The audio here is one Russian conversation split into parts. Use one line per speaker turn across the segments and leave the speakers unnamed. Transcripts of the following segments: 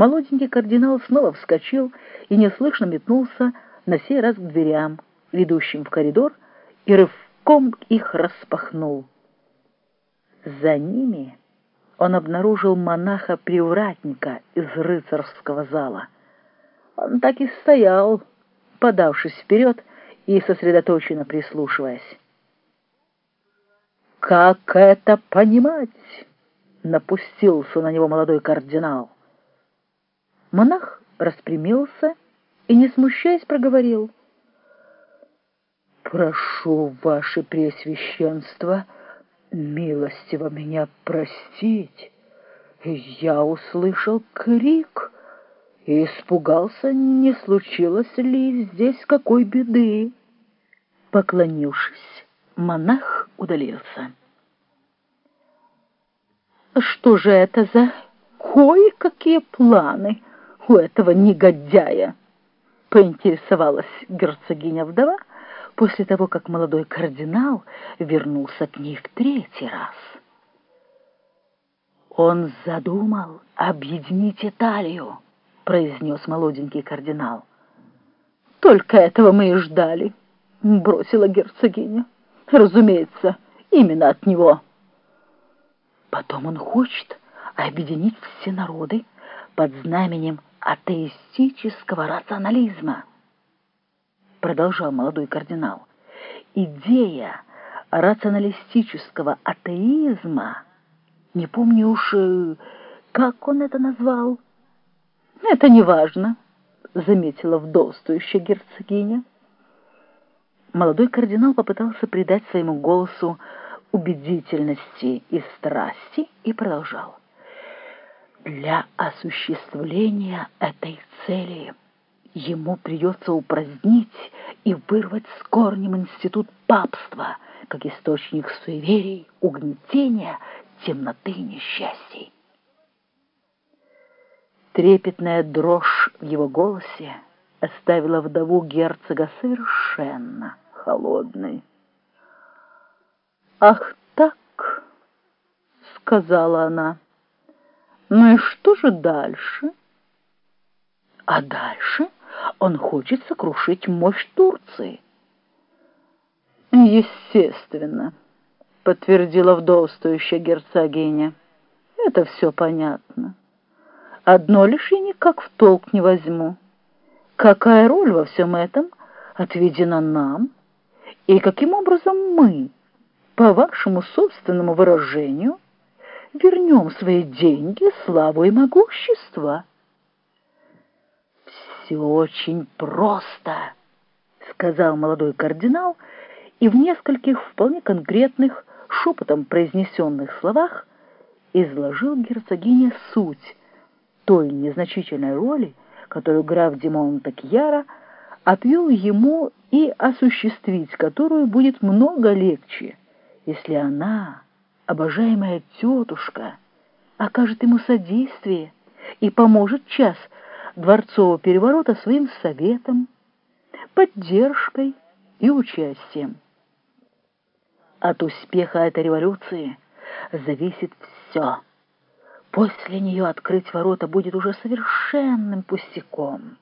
Молоденький кардинал снова вскочил и неслышно метнулся на сей раз к дверям, ведущим в коридор, и рывком их распахнул. За ними он обнаружил монаха-привратника из рыцарского зала. Он так и стоял, подавшись вперед и сосредоточенно прислушиваясь. «Как это понимать?» — напустился на него молодой кардинал. Монах распрямился и, не смущаясь, проговорил. «Прошу, ваше Преосвященство, милостиво меня простить. Я услышал крик и испугался, не случилось ли здесь какой беды». Поклонившись, монах удалился. «Что же это за кое-какие планы?» У этого негодяя?» — поинтересовалась герцогиня-вдова после того, как молодой кардинал вернулся к ней в третий раз. «Он задумал объединить Италию», — произнес молоденький кардинал. «Только этого мы и ждали», — бросила герцогиня. «Разумеется, именно от него». «Потом он хочет объединить все народы под знаменем атеистического рационализма, продолжал молодой кардинал. Идея рационалистического атеизма, не помню уж, э, как он это назвал. Это не важно, заметила вдовствующая герцогиня. Молодой кардинал попытался придать своему голосу убедительности и страсти и продолжал. Для осуществления этой цели ему придется упразднить и вырвать с корнем институт папства, как источник суеверий, угнетения, темноты и несчастий. Трепетная дрожь в его голосе оставила вдову герцога совершенно холодной. «Ах так!» — сказала она. Ну и что же дальше? А дальше он хочет сокрушить мощь Турции. Естественно, подтвердила вдовствующая герцогиня. Это все понятно. Одно лишь я никак в толк не возьму. Какая роль во всем этом отведена нам? И каким образом мы, по вашему собственному выражению, вернем свои деньги, славу и могущество. «Все очень просто», — сказал молодой кардинал, и в нескольких вполне конкретных, шепотом произнесенных словах изложил герцогине суть той незначительной роли, которую граф Димон Такьяра отвел ему и осуществить которую будет много легче, если она обожаемая тетушка окажет ему содействие и поможет час дворцового переворота своим советом, поддержкой и участием. От успеха этой революции зависит все. После нее открыть ворота будет уже совершенным пустяком.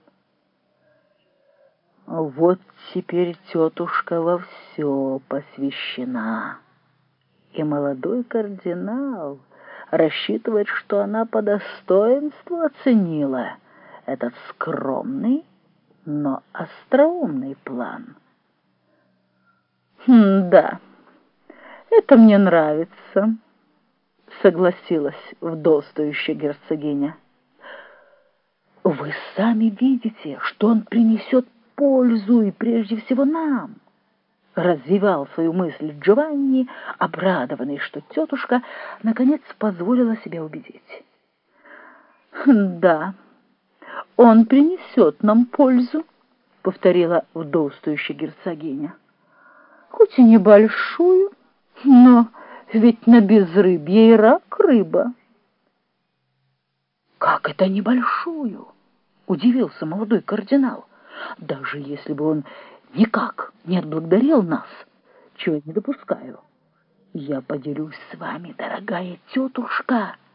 Вот теперь тетушка во все посвящена и молодой кардинал рассчитывает, что она по достоинству оценила этот скромный, но остроумный план. «Хм, «Да, это мне нравится», — согласилась вдовствующая герцогиня. «Вы сами видите, что он принесет пользу и прежде всего нам» развивал свою мысль Джованни, обрадованный, что тетушка наконец позволила себя убедить. «Да, он принесет нам пользу», — повторила вдовствующая герцогиня. «Хоть и небольшую, но ведь на безрыбье и рак рыба». «Как это небольшую?» — удивился молодой кардинал. «Даже если бы он никак не отблагодарил нас, чего я не допускаю. Я поделюсь с вами, дорогая тетушка, —